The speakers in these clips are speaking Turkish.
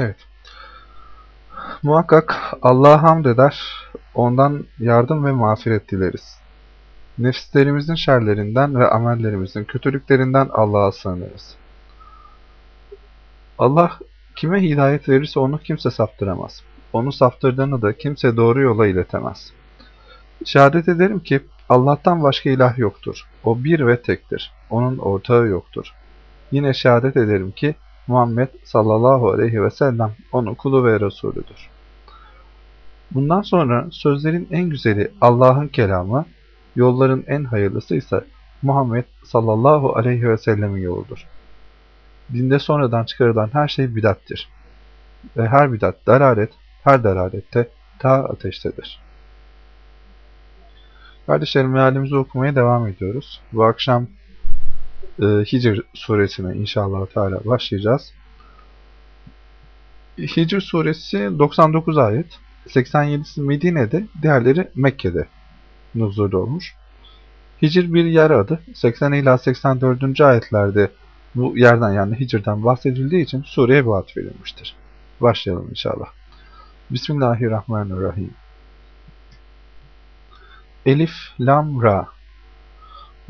Evet. Muhakkak Allah'a hamd eder, ondan yardım ve mağfiret dileriz. Nefislerimizin şerlerinden ve amellerimizin kötülüklerinden Allah'a sığınırız. Allah kime hidayet verirse onu kimse saptıramaz. Onu saptırdığını da kimse doğru yola iletemez. Şehadet ederim ki Allah'tan başka ilah yoktur. O bir ve tektir. Onun ortağı yoktur. Yine şehadet ederim ki Muhammed sallallahu aleyhi ve sellem onun kulu ve Resulüdür. Bundan sonra sözlerin en güzeli Allah'ın kelamı, yolların en hayırlısı ise Muhammed sallallahu aleyhi ve sellemin yoludur. Dinde sonradan çıkarılan her şey bidattir. Ve her bidat dalalet, her dalalette ta ateştedir. Kardeşlerim mealimizi okumaya devam ediyoruz. Bu akşam e, Hicr suresine inşallah Teala başlayacağız. Hicr suresi 99 ayet. 87'si Medine'de, diğerleri Mekke'de nuzul olmuş. Hicr bir yer adı. 80 ila 84. ayetlerde bu yerden yani Hicr'den bahsedildiği için sureye bu ad verilmiştir. Başlayalım inşallah. Bismillahirrahmanirrahim. Elif, Lam, Ra.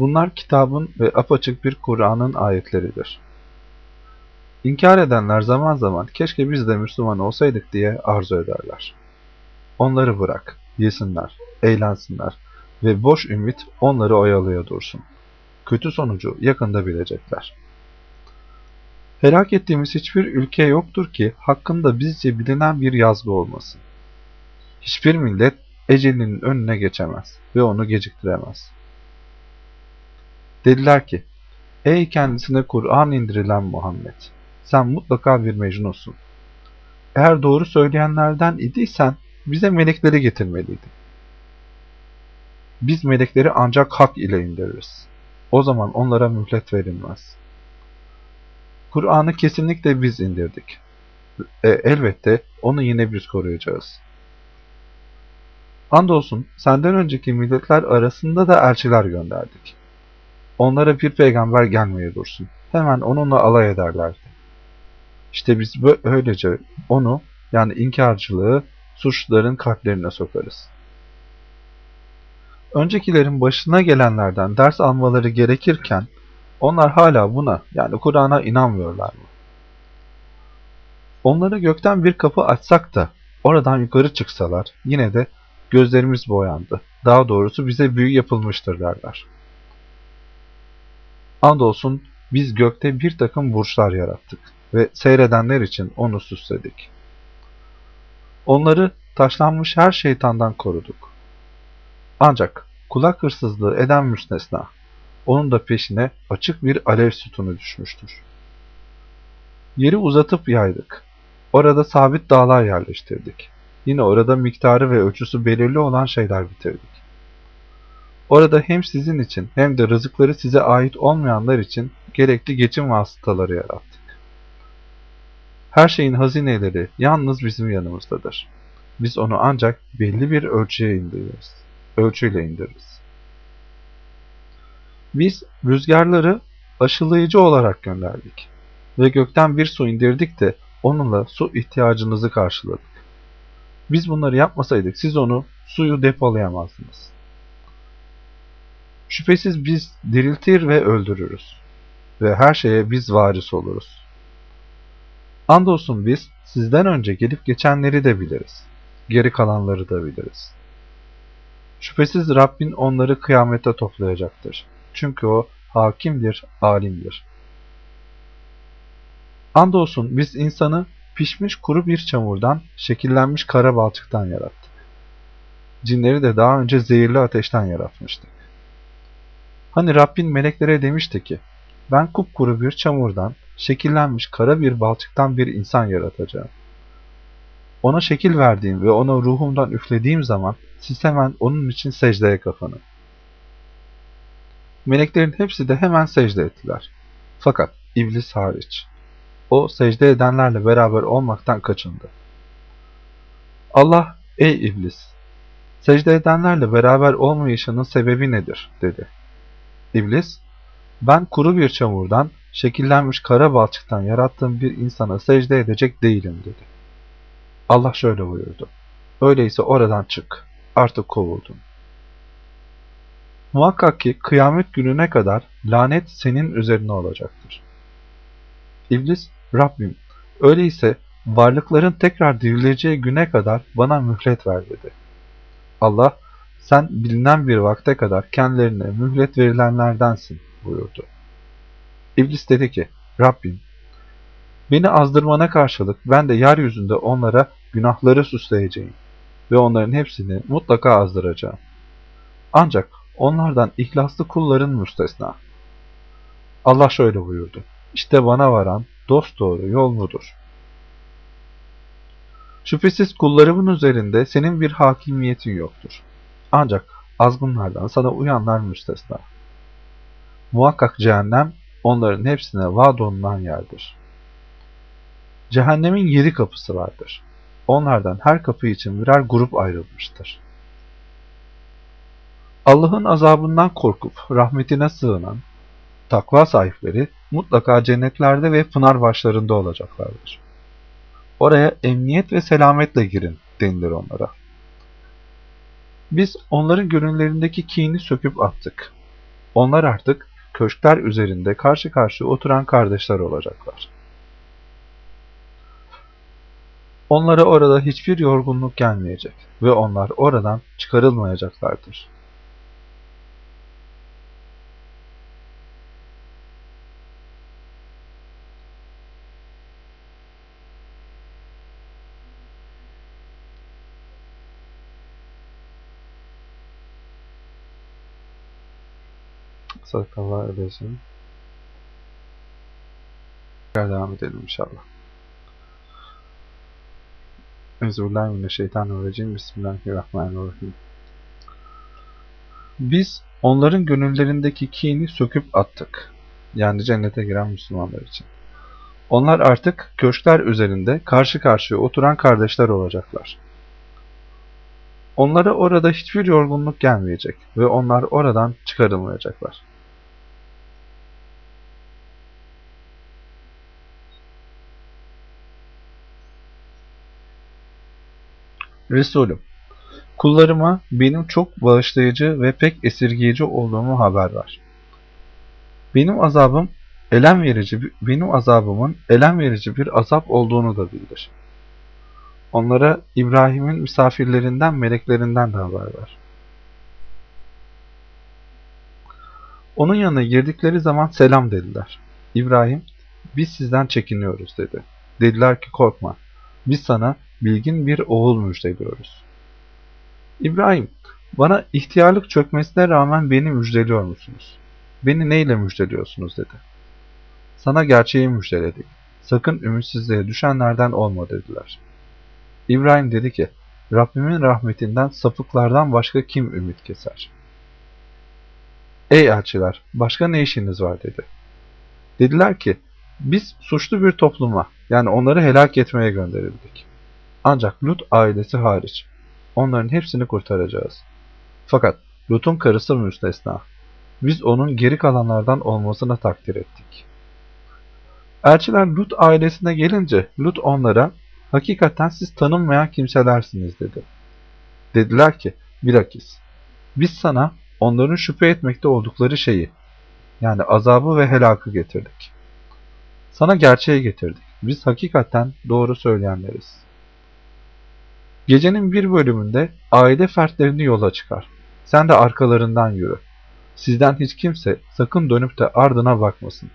Bunlar kitabın ve apaçık bir Kur'an'ın ayetleridir. İnkar edenler zaman zaman keşke biz de Müslüman olsaydık diye arzu ederler. Onları bırak, yesinler, eğlensinler ve boş ümit onları oyalaya dursun. Kötü sonucu yakında bilecekler. Helak ettiğimiz hiçbir ülke yoktur ki hakkında bizce bilinen bir yazgı olmasın. Hiçbir millet ecelinin önüne geçemez ve onu geciktiremez. Dediler ki, Ey kendisine Kur'an indirilen Muhammed! Sen mutlaka bir mecnunsun. Eğer doğru söyleyenlerden idiysen bize melekleri getirmeliydin. Biz melekleri ancak hak ile indiririz. O zaman onlara mühlet verilmez. Kur'an'ı kesinlikle biz indirdik. E, elbette onu yine biz koruyacağız. Andolsun senden önceki milletler arasında da elçiler gönderdik. Onlara bir peygamber gelmeye dursun. Hemen onunla alay ederlerdi. İşte biz böylece onu yani inkarcılığı suçluların kalplerine sokarız. Öncekilerin başına gelenlerden ders almaları gerekirken onlar hala buna yani Kur'an'a inanmıyorlar mı? Onlara gökten bir kapı açsak da oradan yukarı çıksalar yine de gözlerimiz boyandı. Daha doğrusu bize büyü yapılmıştır derler. Andolsun biz gökte bir takım burçlar yarattık ve seyredenler için onu süsledik. Onları taşlanmış her şeytandan koruduk. Ancak kulak hırsızlığı eden müstesna, onun da peşine açık bir alev sütunu düşmüştür. Yeri uzatıp yaydık. Orada sabit dağlar yerleştirdik. Yine orada miktarı ve ölçüsü belirli olan şeyler bitirdik. Orada hem sizin için hem de rızıkları size ait olmayanlar için gerekli geçim vasıtaları yarattık. Her şeyin hazineleri yalnız bizim yanımızdadır. Biz onu ancak belli bir ölçüye indiririz. Ölçüyle indiririz. Biz rüzgarları aşılayıcı olarak gönderdik. Ve gökten bir su indirdik de onunla su ihtiyacınızı karşıladık. Biz bunları yapmasaydık siz onu suyu depolayamazdınız. Şüphesiz biz diriltir ve öldürürüz. Ve her şeye biz varis oluruz. Andolsun biz sizden önce gelip geçenleri de biliriz. Geri kalanları da biliriz. Şüphesiz Rabbin onları kıyamete toplayacaktır. Çünkü o hakimdir, alimdir. Andolsun biz insanı pişmiş kuru bir çamurdan, şekillenmiş kara balçıktan yarattık. Cinleri de daha önce zehirli ateşten yaratmıştık. Hani Rabbin meleklere demişti ki, ben kupkuru bir çamurdan, şekillenmiş kara bir balçıktan bir insan yaratacağım. Ona şekil verdiğim ve ona ruhumdan üflediğim zaman siz hemen onun için secdeye kapanın. Meleklerin hepsi de hemen secde ettiler. Fakat iblis hariç. O secde edenlerle beraber olmaktan kaçındı. Allah, ey iblis! Secde edenlerle beraber olmayışının sebebi nedir? dedi. İblis, ben kuru bir çamurdan, şekillenmiş kara balçıktan yarattığım bir insana secde edecek değilim dedi. Allah şöyle buyurdu. Öyleyse oradan çık. Artık kovuldun. Muhakkak ki kıyamet gününe kadar lanet senin üzerine olacaktır. İblis, Rabbim, öyleyse varlıkların tekrar dirileceği güne kadar bana mühlet ver dedi. Allah, sen bilinen bir vakte kadar kendilerine mühlet verilenlerdensin buyurdu. İblis dedi ki, Rabbim, beni azdırmana karşılık ben de yeryüzünde onlara günahları süsleyeceğim ve onların hepsini mutlaka azdıracağım. Ancak onlardan ihlaslı kulların müstesna. Allah şöyle buyurdu. İşte bana varan dosdoğru yol mudur? Şüphesiz kullarımın üzerinde senin bir hakimiyetin yoktur. Ancak azgınlardan sana uyanlar müstesna. Muhakkak cehennem onların hepsine vaad olunan yerdir. Cehennemin yedi kapısı vardır. Onlardan her kapı için birer grup ayrılmıştır. Allah'ın azabından korkup rahmetine sığınan, takva sahipleri mutlaka cennetlerde ve pınar başlarında olacaklardır. Oraya emniyet ve selametle girin denilir onlara. Biz onların gönüllerindeki kini söküp attık. Onlar artık köşkler üzerinde karşı karşıya oturan kardeşler olacaklar. Onlara orada hiçbir yorgunluk gelmeyecek ve onlar oradan çıkarılmayacaklardır. Sadakallah öyleysin. Devam edelim inşallah. Euzubillahimineşşeytanirracim. Bismillahirrahmanirrahim. Biz onların gönüllerindeki kini söküp attık. Yani cennete giren Müslümanlar için. Onlar artık köşkler üzerinde karşı karşıya oturan kardeşler olacaklar. Onlara orada hiçbir yorgunluk gelmeyecek ve onlar oradan çıkarılmayacaklar. Resulüm, kullarıma benim çok bağışlayıcı ve pek esirgeyici olduğumu haber ver. Benim azabım elem verici, benim azabımın elem verici bir azap olduğunu da bildir. Onlara İbrahim'in misafirlerinden, meleklerinden de haber ver. Onun yanına girdikleri zaman selam dediler. İbrahim, biz sizden çekiniyoruz dedi. Dediler ki korkma, biz sana bilgin bir oğul müjdeliyoruz. İbrahim, bana ihtiyarlık çökmesine rağmen beni müjdeliyor musunuz? Beni neyle müjdeliyorsunuz dedi. Sana gerçeği müjdeledik. Sakın ümitsizliğe düşenlerden olma dediler. İbrahim dedi ki, Rabbimin rahmetinden sapıklardan başka kim ümit keser? Ey elçiler, başka ne işiniz var dedi. Dediler ki, biz suçlu bir topluma, yani onları helak etmeye gönderildik. Ancak Lut ailesi hariç. Onların hepsini kurtaracağız. Fakat Lut'un karısı müstesna. Biz onun geri kalanlardan olmasına takdir ettik. Elçiler Lut ailesine gelince Lut onlara hakikaten siz tanınmayan kimselersiniz dedi. Dediler ki bilakis biz sana onların şüphe etmekte oldukları şeyi yani azabı ve helakı getirdik. Sana gerçeği getirdik. Biz hakikaten doğru söyleyenleriz. Gecenin bir bölümünde aile fertlerini yola çıkar. Sen de arkalarından yürü. Sizden hiç kimse sakın dönüp de ardına bakmasın.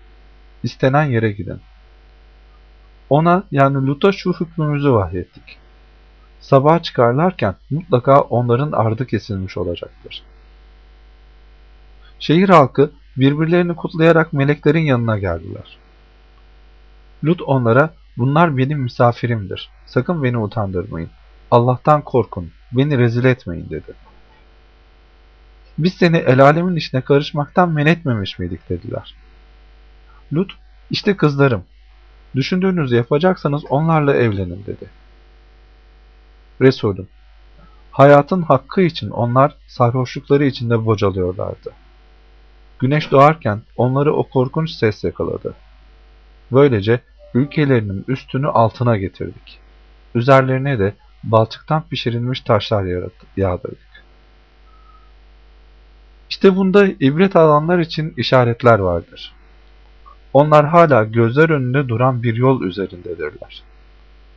İstenen yere gidin. Ona yani Lut'a şu hükmümüzü vahyettik. Sabaha çıkarlarken mutlaka onların ardı kesilmiş olacaktır. Şehir halkı birbirlerini kutlayarak meleklerin yanına geldiler. Lut onlara, bunlar benim misafirimdir, sakın beni utandırmayın. Allah'tan korkun, beni rezil etmeyin dedi. Biz seni el alemin işine karışmaktan men etmemiş miydik dediler. Lut, işte kızlarım, düşündüğünüzü yapacaksanız onlarla evlenin dedi. Resulüm, hayatın hakkı için onlar sarhoşlukları içinde bocalıyorlardı. Güneş doğarken onları o korkunç ses yakaladı. Böylece ülkelerinin üstünü altına getirdik. Üzerlerine de balçıktan pişirilmiş taşlar yağdırdık. İşte bunda ibret alanlar için işaretler vardır. Onlar hala gözler önünde duran bir yol üzerindedirler.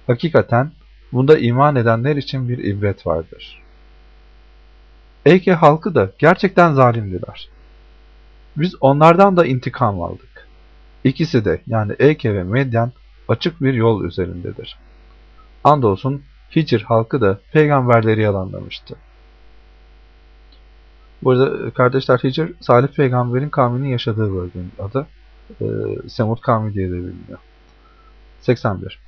Hakikaten bunda iman edenler için bir ibret vardır. Eyke halkı da gerçekten zalimdiler. Biz onlardan da intikam aldık. İkisi de yani Eyke ve Medyan açık bir yol üzerindedir. Andolsun Hicr halkı da peygamberleri yalanlamıştı. Burada kardeşler Hicr, Salih peygamberin kavminin yaşadığı bölgenin adı. E, Semud kavmi diye de biliniyor. 81.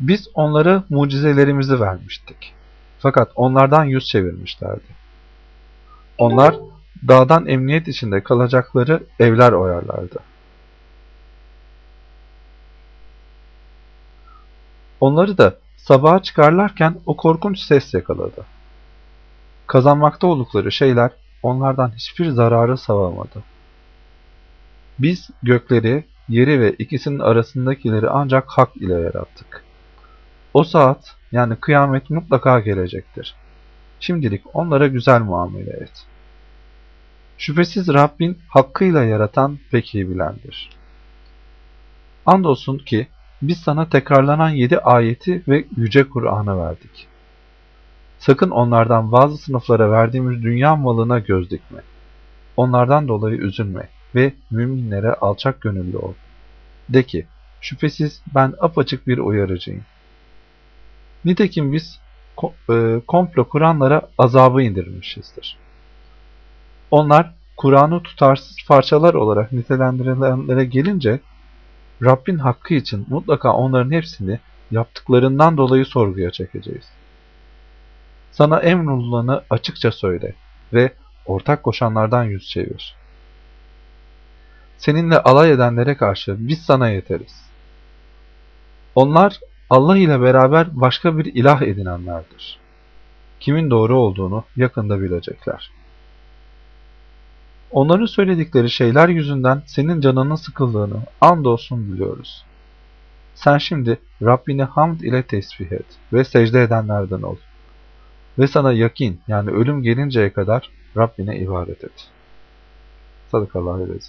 Biz onlara mucizelerimizi vermiştik. Fakat onlardan yüz çevirmişlerdi. Onlar dağdan emniyet içinde kalacakları evler oyarlardı. Onları da sabaha çıkarlarken o korkunç ses yakaladı. Kazanmakta oldukları şeyler onlardan hiçbir zararı savamadı. Biz gökleri, yeri ve ikisinin arasındakileri ancak hak ile yarattık. O saat yani kıyamet mutlaka gelecektir. Şimdilik onlara güzel muamele et. Şüphesiz Rabbin hakkıyla yaratan pek iyi bilendir. Andolsun ki biz sana tekrarlanan yedi ayeti ve yüce Kur'an'ı verdik. Sakın onlardan bazı sınıflara verdiğimiz dünya malına göz dikme. Onlardan dolayı üzülme ve müminlere alçak gönüllü ol. De ki, şüphesiz ben apaçık bir uyarıcıyım. Nitekim biz e, komplo kuranlara azabı indirmişizdir. Onlar Kur'an'ı tutarsız parçalar olarak nitelendirilenlere gelince Rabbin hakkı için mutlaka onların hepsini yaptıklarından dolayı sorguya çekeceğiz. Sana emrolulanı açıkça söyle ve ortak koşanlardan yüz çevir. Seninle alay edenlere karşı biz sana yeteriz. Onlar Allah ile beraber başka bir ilah edinenlerdir. Kimin doğru olduğunu yakında bilecekler. Onların söyledikleri şeyler yüzünden senin canının sıkıldığını andolsun biliyoruz. Sen şimdi Rabbini hamd ile tesbih et ve secde edenlerden ol. Ve sana yakin yani ölüm gelinceye kadar Rabbine ibadet et. Sadakallahu aleyhi.